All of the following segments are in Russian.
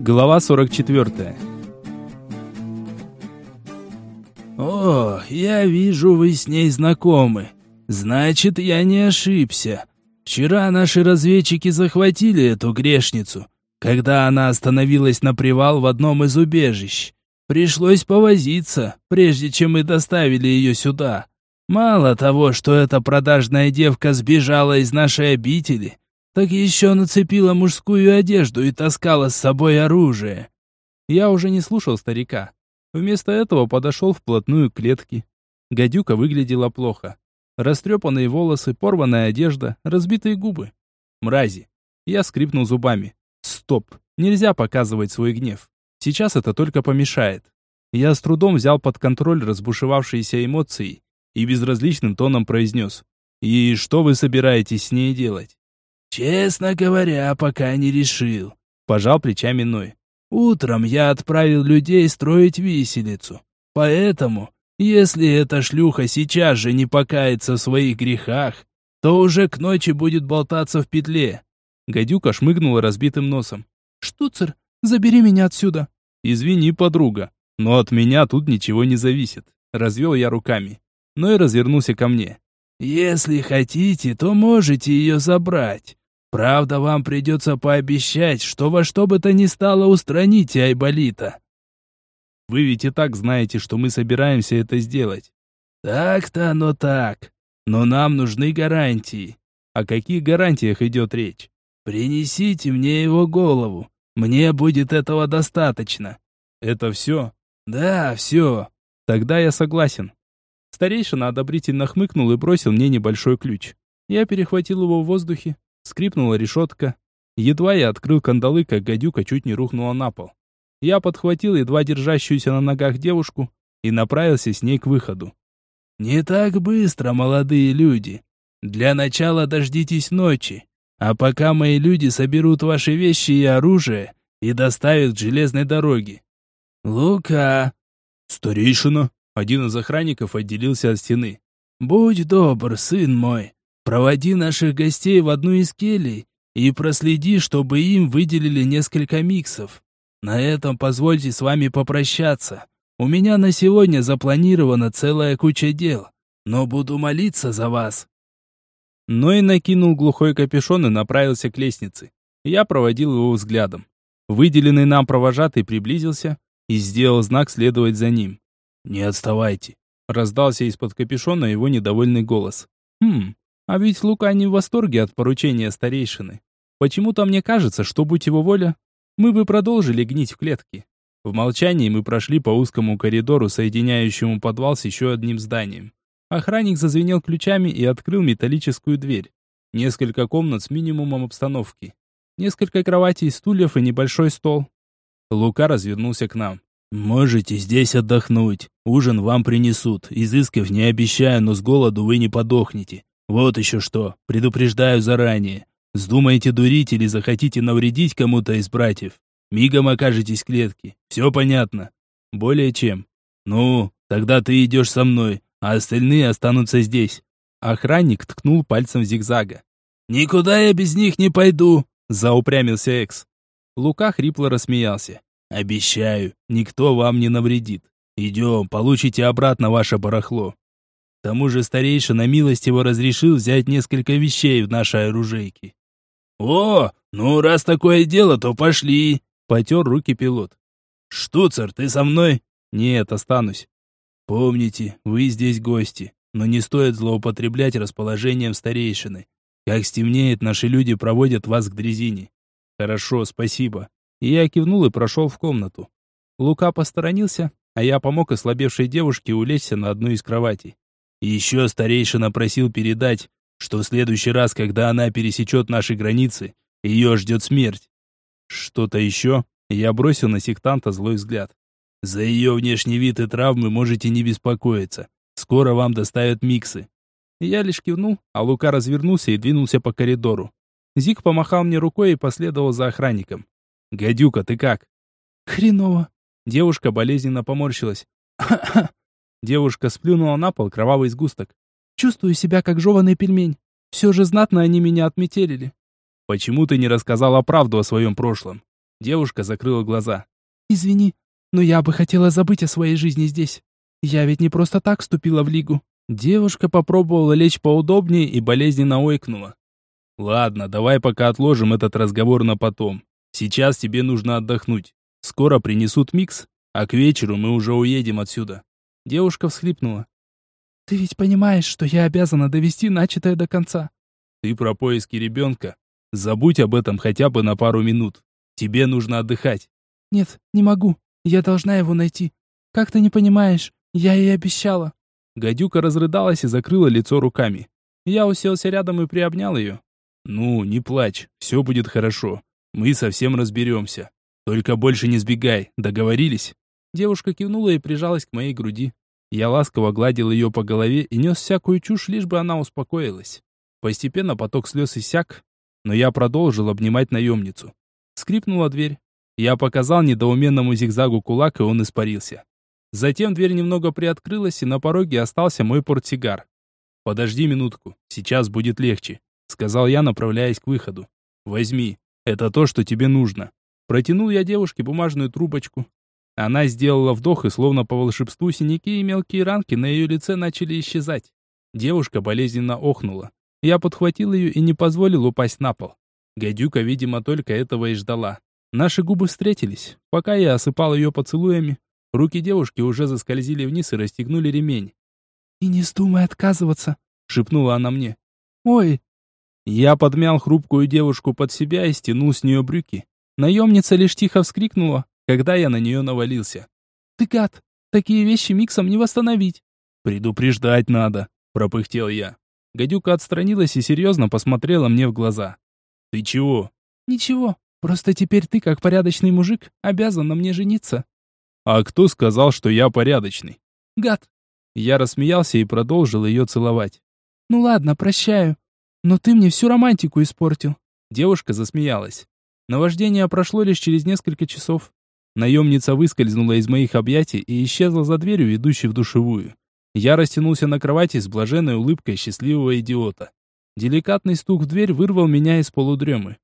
Глава 44. «О, я вижу, вы с ней знакомы. Значит, я не ошибся. Вчера наши разведчики захватили эту грешницу, когда она остановилась на привал в одном из убежищ. Пришлось повозиться, прежде чем мы доставили ее сюда. Мало того, что эта продажная девка сбежала из нашей обители, так еще нацепила мужскую одежду и таскала с собой оружие. Я уже не слушал старика. Вместо этого подошел вплотную к клетке. Гадюка выглядела плохо. Растрепанные волосы, порванная одежда, разбитые губы. Мрази. Я скрипнул зубами. Стоп. Нельзя показывать свой гнев. Сейчас это только помешает. Я с трудом взял под контроль разбушевавшиеся эмоции и безразличным тоном произнес. «И что вы собираетесь с ней делать?» «Честно говоря, пока не решил», — пожал плечами Ной. «Утром я отправил людей строить виселицу. Поэтому, если эта шлюха сейчас же не покается в своих грехах, то уже к ночи будет болтаться в петле». Гадюка шмыгнула разбитым носом. «Штуцер, забери меня отсюда». «Извини, подруга, но от меня тут ничего не зависит». Развел я руками. Ной развернулся ко мне. «Если хотите, то можете ее забрать. Правда, вам придется пообещать, что во что бы то ни стало устраните Айболита». «Вы ведь и так знаете, что мы собираемся это сделать». «Так-то оно так. Но нам нужны гарантии». «О каких гарантиях идет речь?» «Принесите мне его голову. Мне будет этого достаточно». «Это все?» «Да, все». «Тогда я согласен». Старейшина одобрительно хмыкнул и бросил мне небольшой ключ. Я перехватил его в воздухе, скрипнула решетка. Едва я открыл кандалы, как гадюка чуть не рухнула на пол. Я подхватил едва держащуюся на ногах девушку и направился с ней к выходу. «Не так быстро, молодые люди. Для начала дождитесь ночи, а пока мои люди соберут ваши вещи и оружие и доставят к железной дороге. Лука!» «Старейшина!» Один из охранников отделился от стены. «Будь добр, сын мой, проводи наших гостей в одну из келей и проследи, чтобы им выделили несколько миксов. На этом позвольте с вами попрощаться. У меня на сегодня запланирована целая куча дел, но буду молиться за вас». Ной накинул глухой капюшон и направился к лестнице. Я проводил его взглядом. Выделенный нам провожатый приблизился и сделал знак следовать за ним. «Не отставайте!» Раздался из-под капюшона его недовольный голос. «Хм, а ведь Лука не в восторге от поручения старейшины. Почему-то мне кажется, что, будь его воля, мы бы продолжили гнить в клетке». В молчании мы прошли по узкому коридору, соединяющему подвал с еще одним зданием. Охранник зазвенел ключами и открыл металлическую дверь. Несколько комнат с минимумом обстановки. Несколько кроватей, стульев и небольшой стол. Лука развернулся к нам. «Можете здесь отдохнуть. Ужин вам принесут. Изысков не обещаю, но с голоду вы не подохнете. Вот еще что. Предупреждаю заранее. Сдумаете дурить или захотите навредить кому-то из братьев. Мигом окажетесь в клетке. Все понятно?» «Более чем». «Ну, тогда ты идешь со мной, а остальные останутся здесь». Охранник ткнул пальцем в зигзага. «Никуда я без них не пойду», — заупрямился Экс. Лука хрипло рассмеялся. Обещаю, никто вам не навредит. Идем, получите обратно ваше барахло. К тому же старейшина милостиво разрешил взять несколько вещей в нашей оружейке. О, ну раз такое дело, то пошли. Потер руки пилот. Штуцер, ты со мной? Нет, останусь. Помните, вы здесь гости, но не стоит злоупотреблять расположением старейшины. Как стемнеет, наши люди проводят вас к дрезине. Хорошо, спасибо. И я кивнул и прошел в комнату. Лука посторонился, а я помог ослабевшей девушке улечься на одну из кроватей. Еще старейшина просил передать, что в следующий раз, когда она пересечет наши границы, ее ждет смерть. Что-то еще? Я бросил на сектанта злой взгляд. За ее внешний вид и травмы можете не беспокоиться. Скоро вам доставят миксы. Я лишь кивнул, а Лука развернулся и двинулся по коридору. Зик помахал мне рукой и последовал за охранником. «Гадюка, ты как?» «Хреново». Девушка болезненно поморщилась. Девушка сплюнула на пол кровавый сгусток. «Чувствую себя как жеванный пельмень. Все же знатно они меня отметелили». «Почему ты не рассказала правду о своем прошлом?» Девушка закрыла глаза. Извини, но я бы хотела забыть о своей жизни здесь. Я ведь не просто так вступила в лигу. Девушка попробовала лечь поудобнее и болезненно ойкнула. Ладно, давай пока отложим этот разговор на потом. Сейчас тебе нужно отдохнуть. Скоро принесут микс, а к вечеру мы уже уедем отсюда. Девушка всхлипнула. Ты ведь понимаешь, что я обязана довести начатое до конца. Ты про поиски ребенка. Забудь об этом хотя бы на пару минут. Тебе нужно отдыхать. Нет, не могу. Я должна его найти. Как ты не понимаешь? Я ей обещала. Гадюка разрыдалась и закрыла лицо руками. Я уселся рядом и приобнял ее. Ну, не плачь, все будет хорошо. Мы совсем разберемся. Только больше не сбегай, договорились? Девушка кивнула и прижалась к моей груди. Я ласково гладил ее по голове и нес всякую чушь, лишь бы она успокоилась. Постепенно поток слез иссяк, но я продолжил обнимать наемницу. Скрипнула дверь. Я показал недоуменному зигзагу кулак, и он испарился. Затем дверь немного приоткрылась, и на пороге остался мой портсигар. «Подожди минутку, сейчас будет легче», — сказал я, направляясь к выходу. «Возьми, это то, что тебе нужно». Протянул я девушке бумажную трубочку. Она сделала вдох, и словно по волшебству синяки и мелкие ранки на ее лице начали исчезать. Девушка болезненно охнула. Я подхватил ее и не позволил упасть на пол. Гадюка, видимо, только этого и ждала. Наши губы встретились. Пока я осыпал ее поцелуями, руки девушки уже заскользили вниз и расстегнули ремень. «И не вздумай отказываться», — шепнула она мне. «Ой!» Я подмял хрупкую девушку под себя и стянул с нее брюки. Наемница лишь тихо вскрикнула, когда я на нее навалился. «Ты гад! Такие вещи миксом не восстановить!» «Предупреждать надо!» — пропыхтел я. Гадюка отстранилась и серьезно посмотрела мне в глаза. «Ты чего?» «Ничего. Просто теперь ты, как порядочный мужик, обязан на мне жениться». «А кто сказал, что я порядочный?» «Гад». Я рассмеялся и продолжил ее целовать. «Ну ладно, прощаю. Но ты мне всю романтику испортил». Девушка засмеялась. Наваждение прошло лишь через несколько часов. Наемница выскользнула из моих объятий и исчезла за дверью, ведущей в душевую. Я растянулся на кровати с блаженной улыбкой счастливого идиота. Деликатный стук в дверь вырвал меня из полудремы.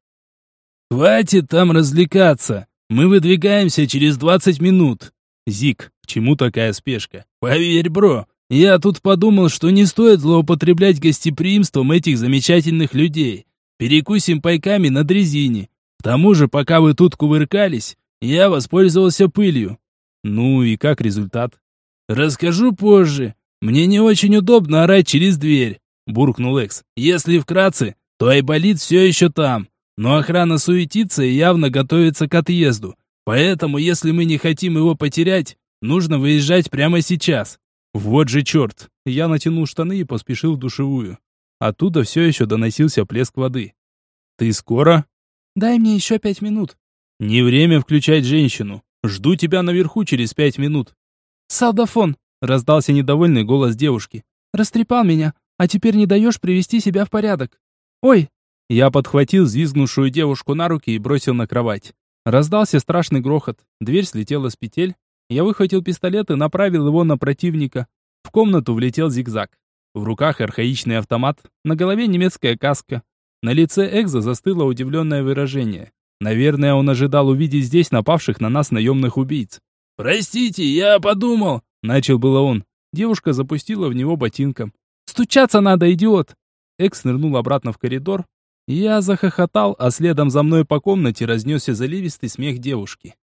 «Хватит там развлекаться! Мы выдвигаемся через двадцать минут!» «Зик, к чему такая спешка?» «Поверь, бро, я тут подумал, что не стоит злоупотреблять гостеприимством этих замечательных людей. Перекусим пайками на дрезине. К тому же, пока вы тут кувыркались, я воспользовался пылью». «Ну и как результат?» «Расскажу позже. Мне не очень удобно орать через дверь», — буркнул Экс. «Если вкратце, то Айболит все еще там. Но охрана суетится и явно готовится к отъезду. Поэтому, если мы не хотим его потерять, нужно выезжать прямо сейчас. Вот же черт! Я натянул штаны и поспешил в душевую. Оттуда все еще доносился плеск воды. «Ты скоро?» «Дай мне еще пять минут». «Не время включать женщину. Жду тебя наверху через пять минут». «Салдафон!» — раздался недовольный голос девушки. «Растрепал меня, а теперь не даешь привести себя в порядок. Ой, я подхватил взвизгнувшую девушку на руки и бросил на кровать. Раздался страшный грохот. Дверь слетела с петель. Я выхватил пистолет и направил его на противника. В комнату влетел зигзаг. В руках архаичный автомат, на голове немецкая каска. На лице Экза застыло удивленное выражение. Наверное, он ожидал увидеть здесь напавших на нас наемных убийц. «Простите, я подумал!» Начал было он. Девушка запустила в него ботинком. «Стучаться надо, идиот!» Экс нырнул обратно в коридор, я захохотал, а следом за мной по комнате разнесся заливистый смех девушки.